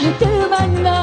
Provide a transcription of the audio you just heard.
ひとまの